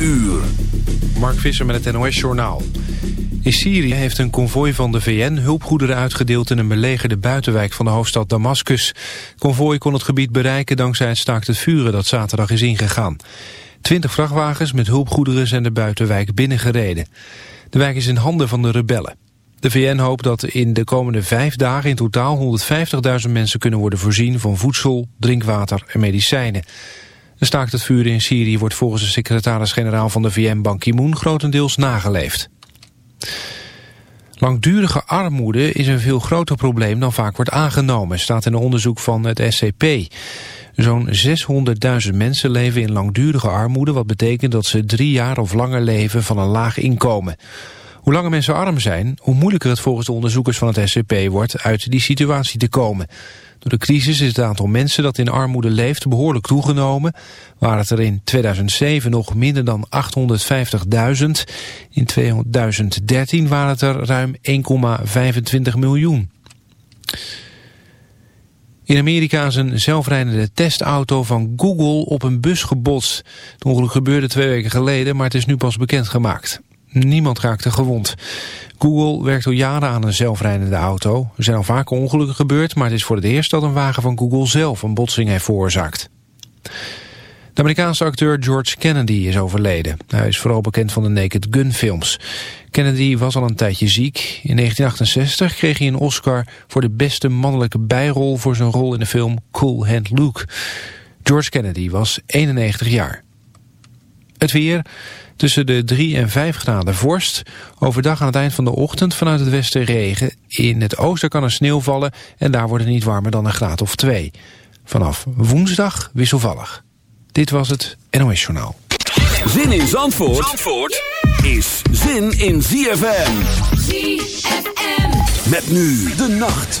uur. Mark Visser met het NOS-journaal. In Syrië heeft een konvooi van de VN hulpgoederen uitgedeeld... in een belegerde buitenwijk van de hoofdstad Damascus. Het konvooi kon het gebied bereiken dankzij het staakt het vuren... dat zaterdag is ingegaan. Twintig vrachtwagens met hulpgoederen zijn de buitenwijk binnengereden. De wijk is in handen van de rebellen. De VN hoopt dat in de komende vijf dagen in totaal 150.000 mensen kunnen worden voorzien van voedsel, drinkwater en medicijnen. De staakt het vuren in Syrië wordt volgens de secretaris-generaal van de VN Ban Ki-moon grotendeels nageleefd. Langdurige armoede is een veel groter probleem dan vaak wordt aangenomen, staat in een onderzoek van het SCP. Zo'n 600.000 mensen leven in langdurige armoede, wat betekent dat ze drie jaar of langer leven van een laag inkomen. Hoe langer mensen arm zijn, hoe moeilijker het volgens de onderzoekers van het SCP wordt uit die situatie te komen. Door de crisis is het aantal mensen dat in armoede leeft behoorlijk toegenomen. Waar het er in 2007 nog minder dan 850.000. In 2013 waren het er ruim 1,25 miljoen. In Amerika is een zelfrijdende testauto van Google op een bus gebotst. Het ongeluk gebeurde twee weken geleden, maar het is nu pas bekendgemaakt. Niemand raakte gewond. Google werkt al jaren aan een zelfrijdende auto. Er zijn al vaker ongelukken gebeurd, maar het is voor het eerst dat een wagen van Google zelf een botsing heeft veroorzaakt. De Amerikaanse acteur George Kennedy is overleden. Hij is vooral bekend van de Naked Gun films. Kennedy was al een tijdje ziek. In 1968 kreeg hij een Oscar voor de beste mannelijke bijrol voor zijn rol in de film Cool Hand Luke. George Kennedy was 91 jaar. Het weer, Tussen de 3 en 5 graden vorst. Overdag aan het eind van de ochtend vanuit het westen regen. In het oosten kan er sneeuw vallen en daar wordt het niet warmer dan een graad of 2. Vanaf woensdag wisselvallig. Dit was het NOS Journaal. Zin in Zandvoort, Zandvoort is zin in ZFM. ZFM. Met nu de nacht.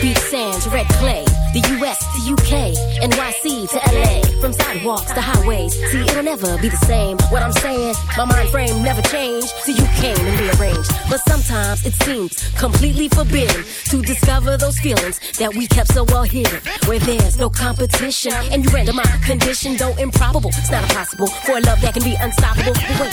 Beach sands, red clay. The US to UK, NYC to LA. From sidewalks to highways. See, it'll never be the same. What I'm saying, my mind frame never changed. So you came and rearranged. But sometimes it seems completely forbidden to discover those feelings that we kept so well hidden. Where there's no competition. And you render my condition, though improbable. It's not impossible for a love that can be unstoppable. Wait,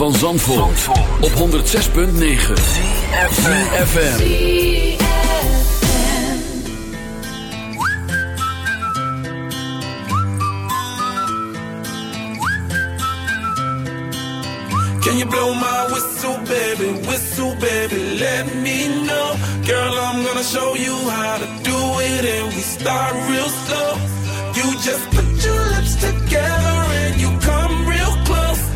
van Zandvoort, op 106.9 FM. Can you blow my whistle, baby? Whistle, baby, let me know. Girl, I'm gonna show you how to do it, and we start real slow. You just put your lips together and you.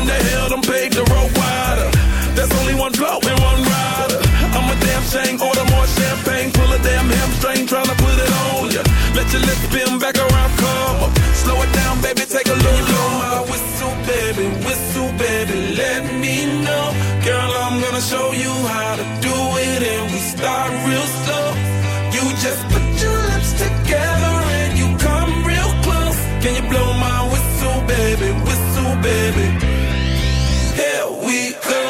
In the hell done paved the road wider? There's only one blow and one rider. I'm a damn shame, order more champagne, pull a damn hamstring, tryna put it on ya. Let your lips spin back around, come up. Slow it down, baby, take a look. You Blow my whistle, baby, whistle, baby, let me know. Girl, I'm gonna show you how to do it, and we start real slow. You just put your lips together and you come real close. Can you blow my whistle, baby, whistle, baby? Here we go.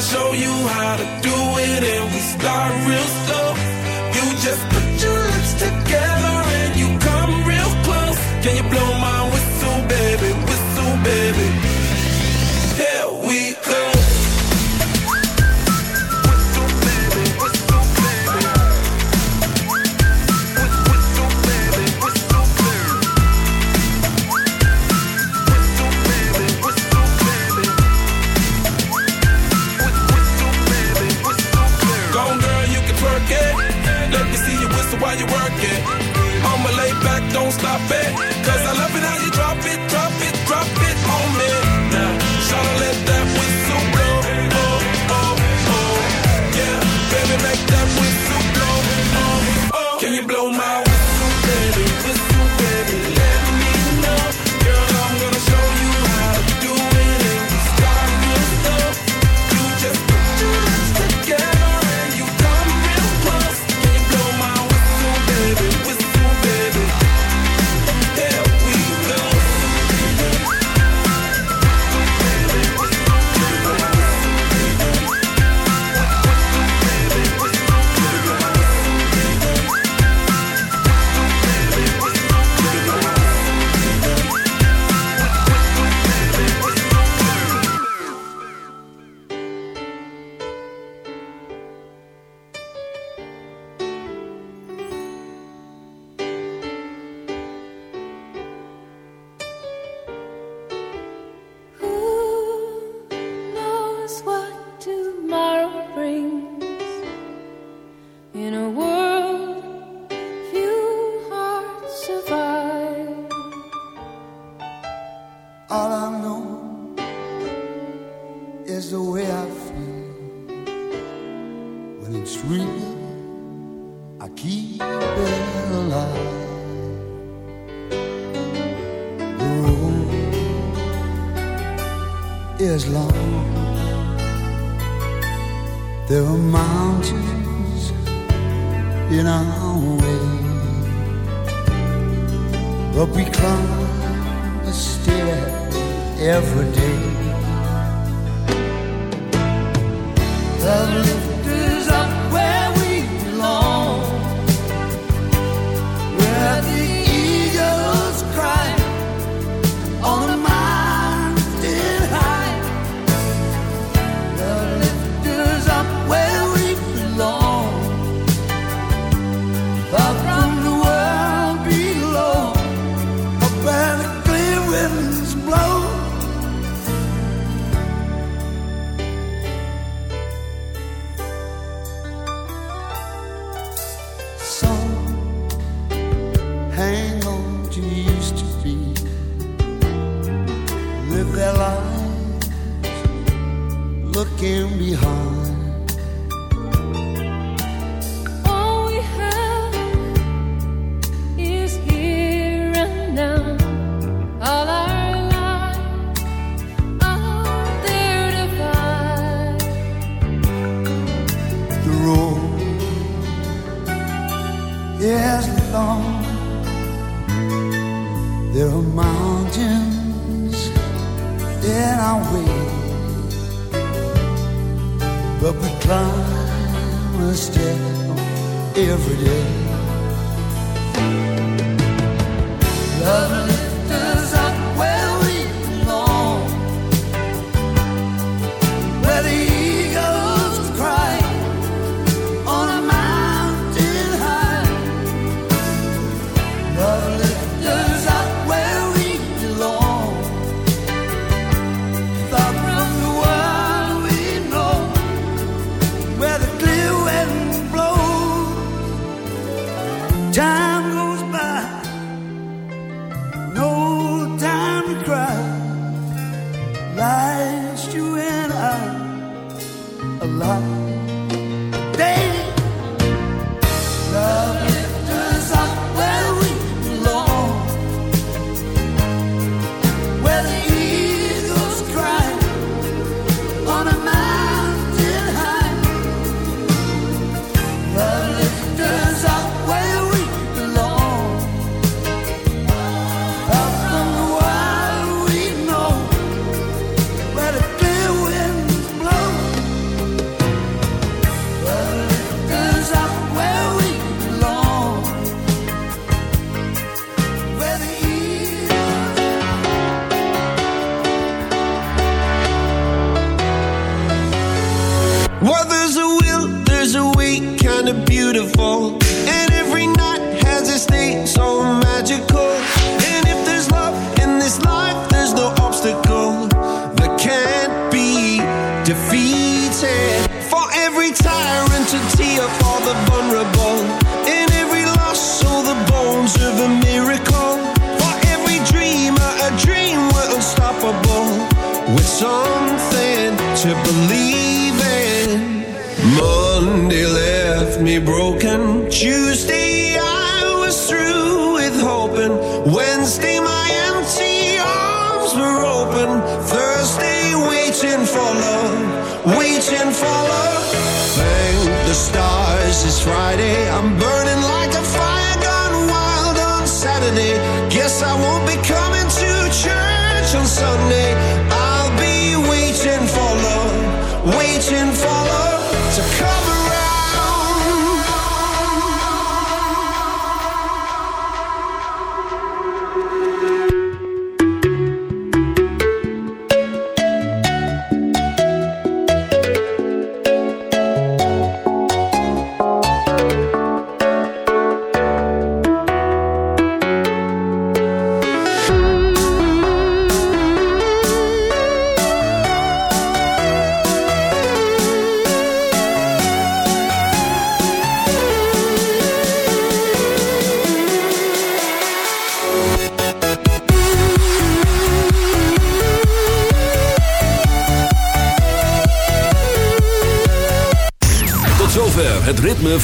Show you how to do it, and we start real slow. You just back, don't stop it. Cause I love it how you drop it years long. There are mountains in our way, but we climb a step every day. Lovely.